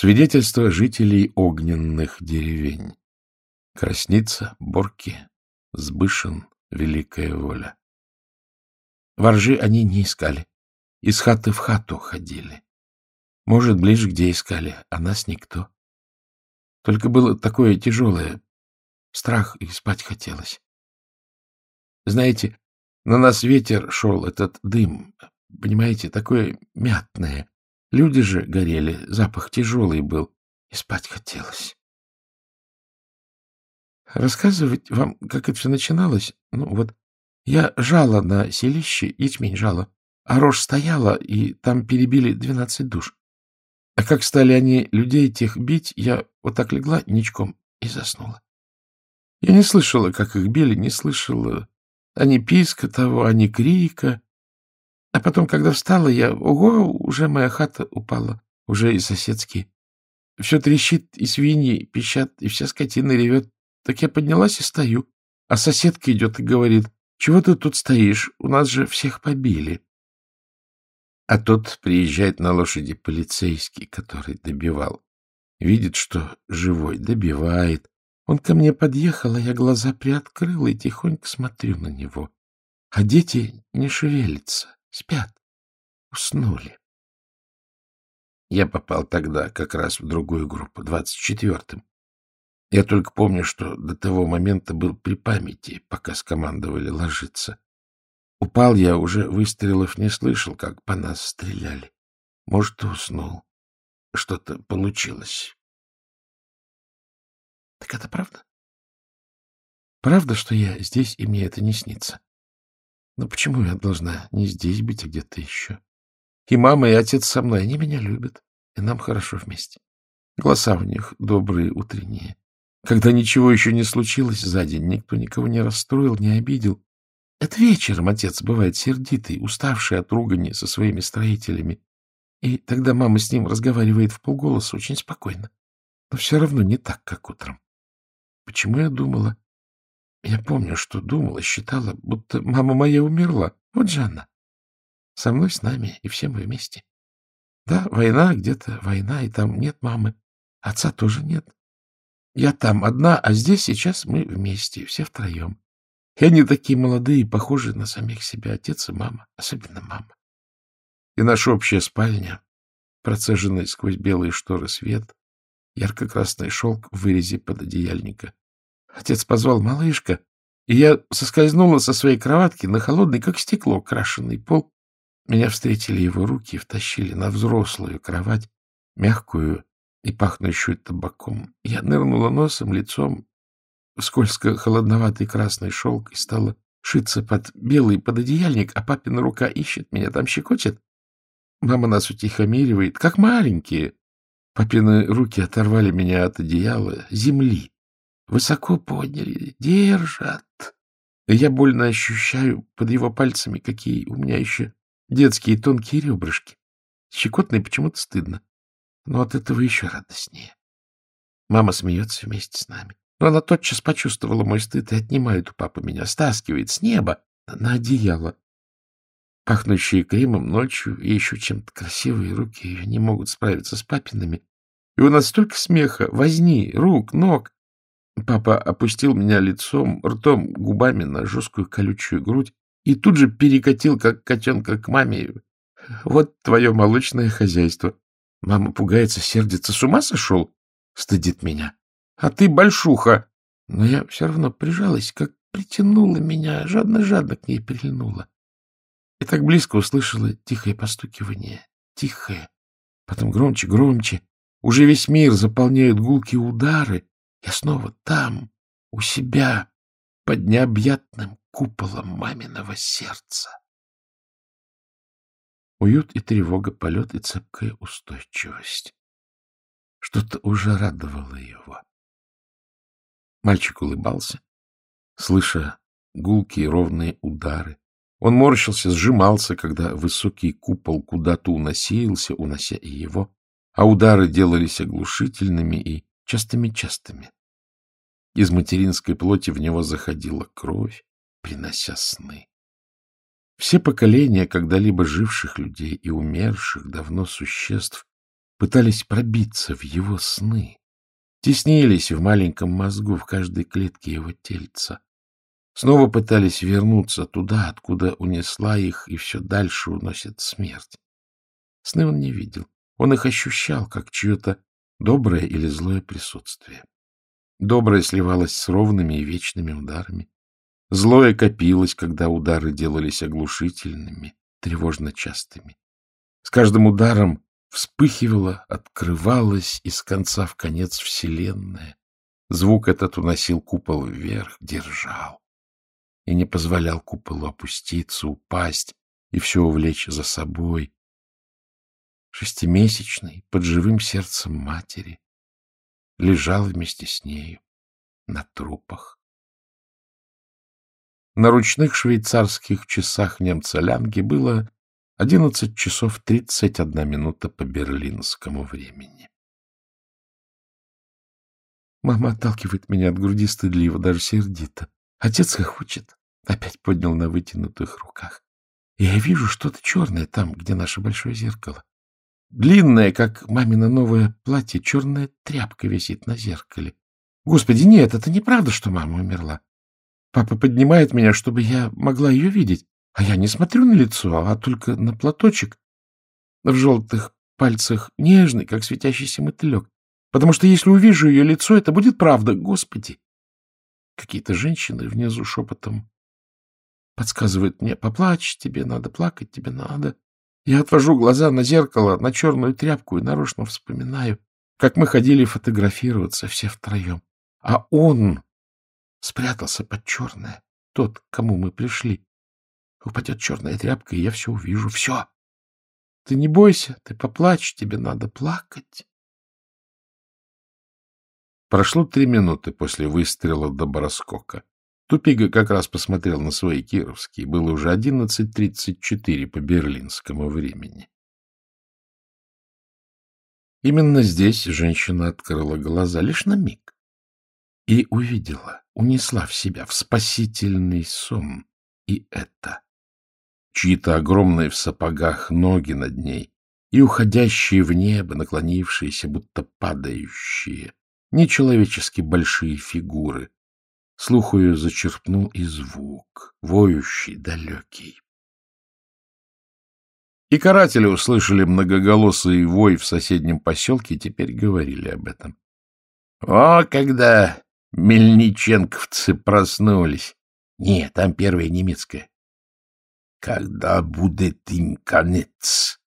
Свидетельство жителей огненных деревень. Красница, Борки, Сбышин, Великая Воля. Воржи они не искали. Из хаты в хату ходили. Может, ближе где искали, а нас никто. Только было такое тяжелое. Страх и спать хотелось. Знаете, на нас ветер шел, этот дым, понимаете, такое мятное. Люди же горели, запах тяжелый был, и спать хотелось. Рассказывать вам, как это все начиналось? Ну, вот я жала на селище, ячмень жала, а рожь стояла, и там перебили двенадцать душ. А как стали они людей тех бить, я вот так легла ничком и заснула. Я не слышала, как их били, не слышала ни писка того, ни крика. А потом, когда встала, я... Ого, уже моя хата упала, уже и соседские. Все трещит, и свиньи пищат, и вся скотина ревет. Так я поднялась и стою. А соседка идет и говорит, чего ты тут стоишь? У нас же всех побили. А тот приезжает на лошади полицейский, который добивал. Видит, что живой, добивает. Он ко мне подъехал, а я глаза приоткрыла и тихонько смотрю на него. А дети не шевелятся, спят, уснули. Я попал тогда как раз в другую группу, двадцать четвертым. Я только помню, что до того момента был при памяти, пока скомандовали ложиться. Упал я, уже выстрелов не слышал, как по нас стреляли. Может, и уснул. Что-то получилось. Так это правда? Правда, что я здесь, и мне это не снится? Но почему я должна не здесь быть, а где-то еще? И мама, и отец со мной, они меня любят, и нам хорошо вместе. Голоса у них добрые, утренние. Когда ничего еще не случилось за день, никто никого не расстроил, не обидел, это вечером отец бывает сердитый, уставший от ругани со своими строителями. И тогда мама с ним разговаривает в полголоса очень спокойно. Но все равно не так, как утром. Почему я думала? Я помню, что думала, считала, будто мама моя умерла. Вот же она. Со мной, с нами, и все мы вместе. Да, война, где-то война, и там нет мамы. Отца тоже нет. Я там одна, а здесь сейчас мы вместе, все втроем. И они такие молодые, похожи на самих себя, отец и мама, особенно мама. И наша общая спальня, процеженный сквозь белые шторы свет, ярко-красный шелк в вырезе пододеяльника. Отец позвал малышка, и я соскользнула со своей кроватки на холодный, как стекло, крашеный пол. Меня встретили его руки и втащили на взрослую кровать, мягкую и пахнущую табаком. Я нырнула носом, лицом скользко-холодноватый красный шелк и стала шиться под белый пододеяльник, а папина рука ищет меня, там щекочет. Мама нас утихомиривает, как маленькие. Папины руки оторвали меня от одеяла, земли. Высоко подняли, держат. И я больно ощущаю под его пальцами, какие у меня еще детские тонкие ребрышки. Щекотно почему-то стыдно. Но от этого еще радостнее. Мама смеется вместе с нами. Но она тотчас почувствовала мой стыд и отнимает у папы меня, стаскивает с неба на одеяло. Пахнущие кремом ночью и еще чем-то красивые руки не могут справиться с папиными. И у нас столько смеха, возни, рук, ног. Папа опустил меня лицом, ртом, губами на жесткую колючую грудь и тут же перекатил, как котенка, к маме. Вот твое молочное хозяйство. Мама пугается, сердится. С ума сошел? Стыдит меня. А ты большуха. Но я все равно прижалась, как притянула меня, жадно-жадно к ней прильнула. И так близко услышала тихое постукивание. Тихое. Потом громче, громче. Уже весь мир заполняют гулкие удары. Я снова там, у себя, под необъятным куполом маминого сердца. Уют и тревога, полет и цепкая устойчивость. Что-то уже радовало его. Мальчик улыбался, слыша гулкие ровные удары. Он морщился, сжимался, когда высокий купол куда-то уносился, унося и его, а удары делались оглушительными и частыми-частыми. Из материнской плоти в него заходила кровь, принося сны. Все поколения когда-либо живших людей и умерших давно существ пытались пробиться в его сны, теснились в маленьком мозгу в каждой клетке его тельца. Снова пытались вернуться туда, откуда унесла их, и все дальше уносит смерть. Сны он не видел. Он их ощущал, как чье-то доброе или злое присутствие. Доброе сливалось с ровными и вечными ударами. Злое копилось, когда удары делались оглушительными, тревожно частыми. С каждым ударом вспыхивала, открывалась из конца в конец Вселенная. Звук этот уносил купол вверх, держал и не позволял куполу опуститься, упасть и все увлечь за собой. Шестимесячный, под живым сердцем матери, лежал вместе с нею на трупах. На ручных швейцарских часах немца Лянги было одиннадцать часов тридцать одна минута по берлинскому времени. Мама отталкивает меня от груди стыдливо, даже сердито. Отец хохочет, опять поднял на вытянутых руках. И я вижу что-то черное там, где наше большое зеркало. Длинное, как мамино новое платье, черная тряпка висит на зеркале. Господи, нет, это неправда, что мама умерла. Папа поднимает меня, чтобы я могла ее видеть, а я не смотрю на лицо, а только на платочек в желтых пальцах, нежный, как светящийся мотылек. Потому что если увижу ее лицо, это будет правда. Господи! Какие-то женщины внизу шепотом подсказывают мне, поплачь, тебе надо плакать, тебе надо. Я отвожу глаза на зеркало, на черную тряпку и нарочно вспоминаю, как мы ходили фотографироваться все втроем. А он спрятался под черное, тот, к кому мы пришли. Упадет черная тряпка, и я все увижу. Все. Ты не бойся, ты поплачь, тебе надо плакать. Прошло три минуты после выстрела до Бороскока. Тупига как раз посмотрел на свои кировские. Было уже одиннадцать тридцать четыре по берлинскому времени. Именно здесь женщина открыла глаза лишь на миг и увидела, унесла в себя в спасительный сон и это. Чьи-то огромные в сапогах ноги над ней и уходящие в небо, наклонившиеся, будто падающие, нечеловечески большие фигуры. Слух ее зачерпнул и звук, воющий, далекий. И каратели услышали многоголосый вой в соседнем поселке и теперь говорили об этом. О, когда мельниченковцы проснулись! Нет, там первая немецкая. Когда будет им конец?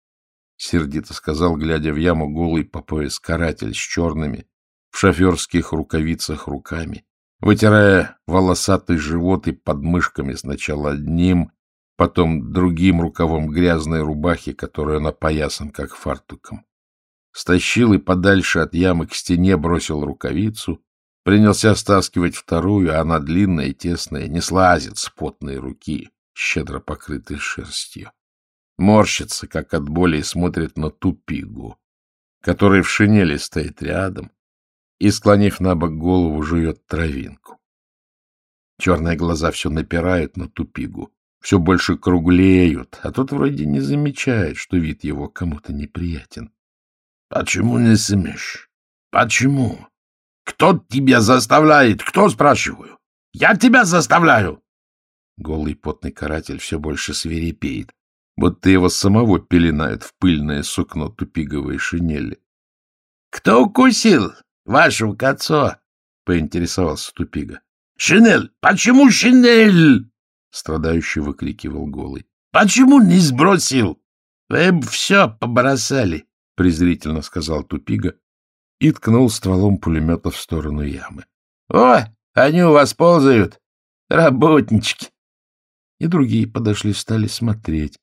— сердито сказал, глядя в яму голый по пояс каратель с черными, в шоферских рукавицах руками, вытирая волосатый живот и подмышками сначала одним, потом другим рукавом грязной рубахи, которую он опоясан, как фартуком. Стащил и подальше от ямы к стене бросил рукавицу, принялся стаскивать вторую, а она длинная и тесная, не слазит с потной руки, щедро покрытой шерстью. Морщится, как от боли, и смотрит на тупигу, который в шинели стоит рядом, и, склонив на бок голову, жует травинку. Черные глаза все напирают на тупигу, все больше круглеют, а тот вроде не замечает, что вид его кому-то неприятен. — Почему не смеешь? Почему? Кто тебя заставляет? Кто, спрашиваю? Я тебя заставляю! Голый потный каратель все больше свирепеет, будто его самого пеленают в пыльное сукно тупиговой шинели. — Кто укусил? Вашего кацо, — поинтересовался Тупига. — Шинель! Почему шинель? — страдающий выкрикивал Голый. — Почему не сбросил? Вы бы все побросали, — презрительно сказал Тупига и ткнул стволом пулемета в сторону ямы. — О, они у вас ползают! Работнички! И другие подошли, стали смотреть.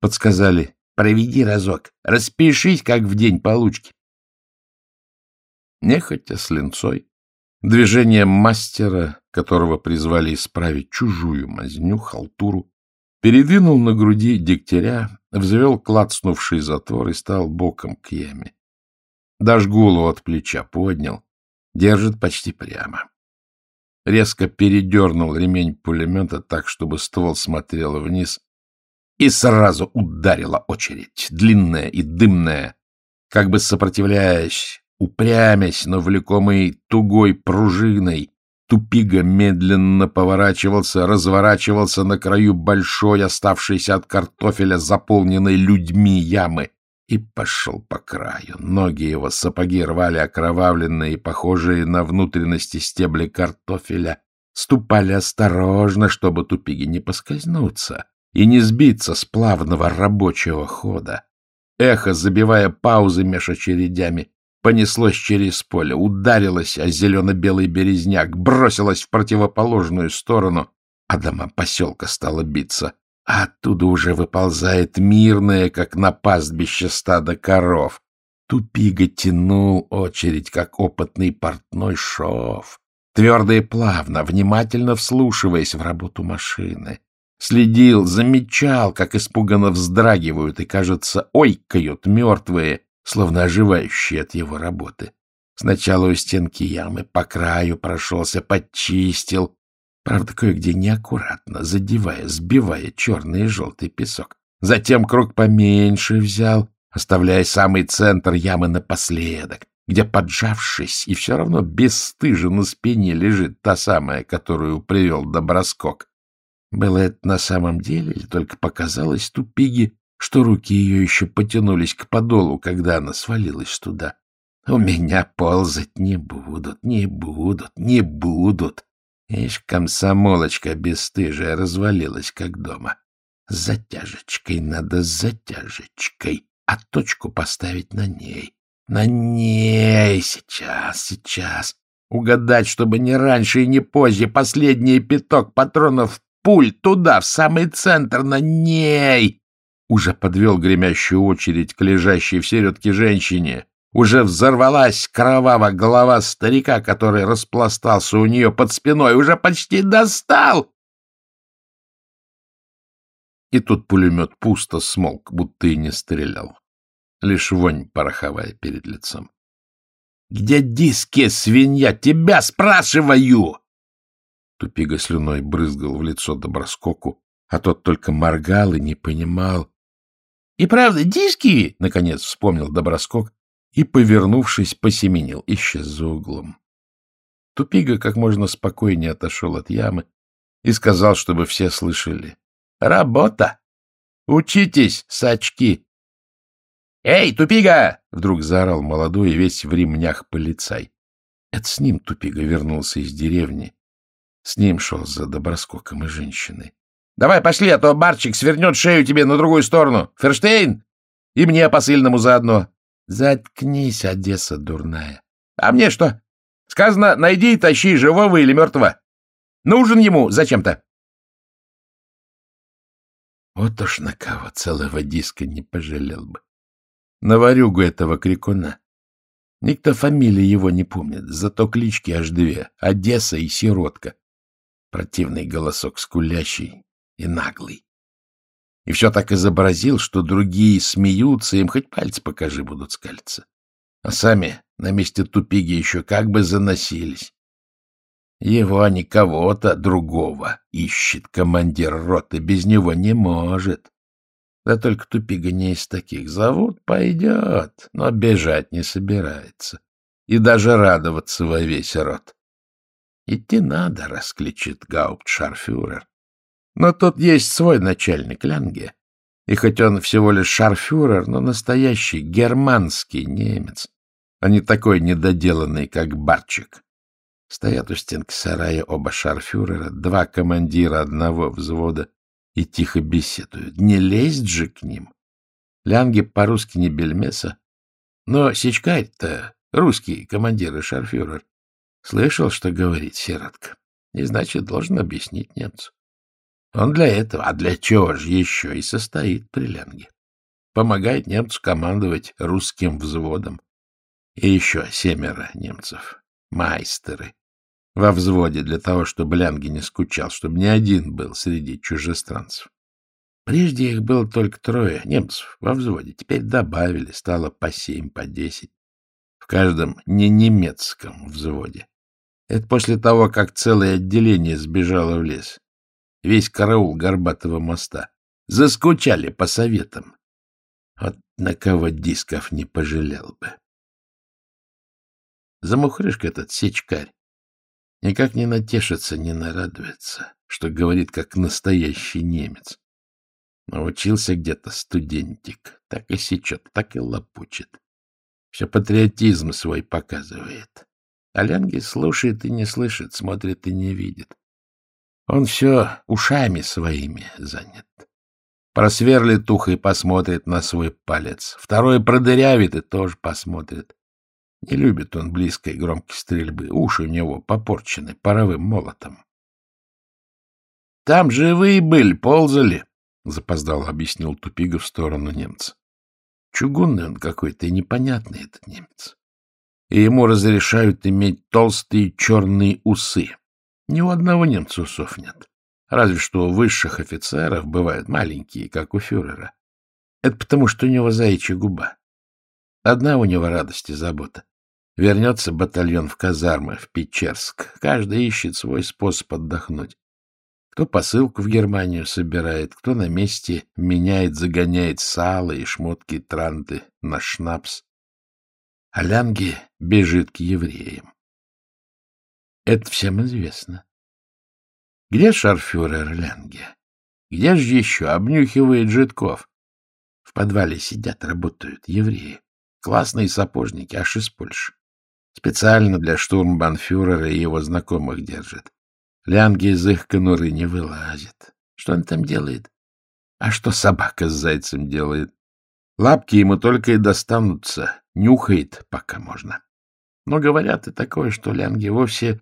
Подсказали, проведи разок, распишись, как в день получки нехотя с линцой, движением мастера, которого призвали исправить чужую мазню, халтуру, передвинул на груди дегтяря, взвел клацнувший затвор и стал боком к яме. Даже голову от плеча поднял, держит почти прямо. Резко передернул ремень пулемета так, чтобы ствол смотрел вниз, и сразу ударила очередь, длинная и дымная, Как бы сопротивляясь, упрямясь, но влекомый тугой пружиной, Тупига медленно поворачивался, разворачивался на краю большой, оставшейся от картофеля, заполненной людьми ямы, и пошел по краю. Ноги его сапоги рвали окровавленные, похожие на внутренности стебли картофеля, ступали осторожно, чтобы тупиги не поскользнуться и не сбиться с плавного рабочего хода. Эхо, забивая паузы меж очередями, понеслось через поле, ударилось о зелено-белый березняк, бросилось в противоположную сторону, а дома поселка стало биться. А оттуда уже выползает мирное, как на пастбище стадо коров. Тупига тянул очередь, как опытный портной шов, твердо и плавно, внимательно вслушиваясь в работу машины. Следил, замечал, как испуганно вздрагивают и, кажется, ойкают мертвые, словно оживающий от его работы. Сначала у стенки ямы по краю прошелся, подчистил, правда, кое-где неаккуратно, задевая, сбивая черный и желтый песок. Затем круг поменьше взял, оставляя самый центр ямы напоследок, где, поджавшись и все равно бесстыже на спине лежит та самая, которую привел Доброскок. Было это на самом деле или только показалось тупиги, что руки ее еще потянулись к подолу, когда она свалилась туда. У меня ползать не будут, не будут, не будут. Ишь, комсомолочка бесстыжая развалилась, как дома. С затяжечкой надо, с затяжечкой, а точку поставить на ней. На ней сейчас, сейчас. Угадать, чтобы не раньше и не позже, последний пяток патронов пуль туда, в самый центр, на ней уже подвел гремящую очередь к лежащей в середке женщине. Уже взорвалась кроваво голова старика, который распластался у нее под спиной. Уже почти достал! И тут пулемет пусто смолк, будто и не стрелял. Лишь вонь пороховая перед лицом. — Где диски, свинья? Тебя спрашиваю! Тупига слюной брызгал в лицо Доброскоку, а тот только моргал и не понимал, и правда, диски, — наконец вспомнил Доброскок и, повернувшись, посеменил, исчез за углом. Тупига как можно спокойнее отошел от ямы и сказал, чтобы все слышали. — Работа! Учитесь, сачки! — Эй, Тупига! — вдруг заорал молодой и весь в ремнях полицай. Это с ним Тупига вернулся из деревни. С ним шел за Доброскоком и женщиной. Давай пошли, а то Барчик свернет шею тебе на другую сторону. Ферштейн? И мне посыльному заодно. Заткнись, Одесса дурная. А мне что? Сказано, найди и тащи живого или мертвого. Нужен ему зачем-то. Вот уж на кого целого диска не пожалел бы. На варюгу этого крикуна. Никто фамилии его не помнит, зато клички аж две — Одесса и Сиротка. Противный голосок скулящий, и наглый. И все так изобразил, что другие смеются, им хоть пальцы покажи, будут скалиться. А сами на месте тупиги еще как бы заносились. Его, не кого-то другого ищет командир роты, без него не может. Да только тупига не из таких. Зовут — пойдет, но бежать не собирается. И даже радоваться во весь рот. Идти надо, — раскличет гауптшарфюрер. Но тут есть свой начальник Лянге. И хоть он всего лишь шарфюрер, но настоящий германский немец, а не такой недоделанный, как Барчик. Стоят у стенки сарая оба шарфюрера, два командира одного взвода, и тихо беседуют. Не лезть же к ним. Лянге по-русски не бельмеса, но Сичкарь-то русский командир и шарфюрер. Слышал, что говорит сиротка, и значит, должен объяснить немцу. Он для этого, а для чего же еще и состоит при Ленге. Помогает немцу командовать русским взводом. И еще семеро немцев, майстеры, во взводе для того, чтобы Лянге не скучал, чтобы ни один был среди чужестранцев. Прежде их было только трое немцев во взводе, теперь добавили, стало по семь, по десять. В каждом не немецком взводе. Это после того, как целое отделение сбежало в лес весь караул Горбатого моста. Заскучали по советам. Вот на кого дисков не пожалел бы. Замухрышка этот сечкарь никак не натешится, не нарадуется, что говорит как настоящий немец. Научился где-то студентик, так и сечет, так и лопучит. Все патриотизм свой показывает. А Лянги слушает и не слышит, смотрит и не видит. Он все ушами своими занят. Просверлит ухо и посмотрит на свой палец. Второй продырявит и тоже посмотрит. Не любит он близкой громкой стрельбы. Уши у него попорчены паровым молотом. — Там живые были, ползали, — запоздало объяснил Тупига в сторону немца. Чугунный он какой-то и непонятный этот немец. И ему разрешают иметь толстые черные усы. Ни у одного немца усов нет. Разве что у высших офицеров бывают маленькие, как у фюрера. Это потому, что у него заячья губа. Одна у него радость и забота. Вернется батальон в казармы, в Печерск. Каждый ищет свой способ отдохнуть. Кто посылку в Германию собирает, кто на месте меняет, загоняет сало и шмотки транты на шнапс. А Лянги бежит к евреям. Это всем известно. Где шарфюрер Лянге? Где же еще обнюхивает житков? В подвале сидят, работают евреи. Классные сапожники, аж из Польши. Специально для штурмбанфюрера и его знакомых держит. Лянги из их конуры не вылазит. Что он там делает? А что собака с зайцем делает? Лапки ему только и достанутся. Нюхает, пока можно. Но говорят и такое, что Лянги вовсе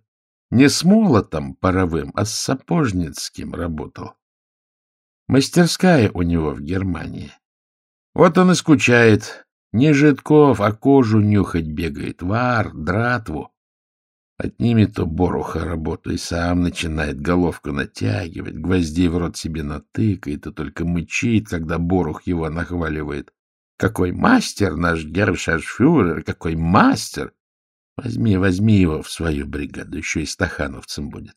не с молотом паровым, а с сапожницким работал. Мастерская у него в Германии. Вот он и скучает, не жидков, а кожу нюхать бегает, вар, дратву. Отнимет у Боруха работу и сам начинает головку натягивать, гвоздей в рот себе натыкает и только мычит, когда Борух его нахваливает. Какой мастер наш гершашфюрер, какой мастер! Возьми, возьми его в свою бригаду, еще и стахановцем будет.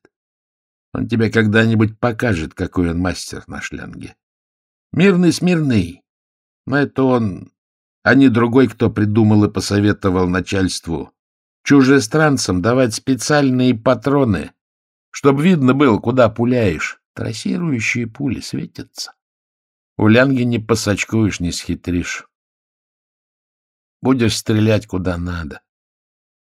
Он тебе когда-нибудь покажет, какой он мастер на шлянге. Мирный смирный, но это он а не другой, кто придумал и посоветовал начальству чужестранцам давать специальные патроны, чтобы видно было, куда пуляешь. Трассирующие пули светятся. У лянги не посачкуешь, не схитришь. Будешь стрелять куда надо.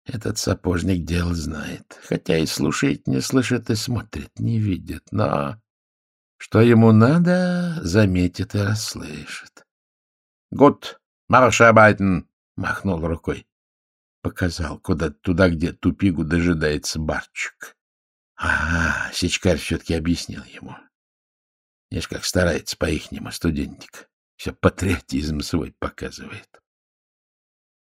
Этот сапожник дел знает, хотя и слушает, не слышит, и смотрит, не видит, но что ему надо, заметит и расслышит. — Гуд, Маршабайтен! — махнул рукой. Показал куда туда, где тупигу дожидается барчик. Ага, сечкарь все-таки объяснил ему. Видишь, как старается по-ихнему студентик. Все патриотизм свой показывает.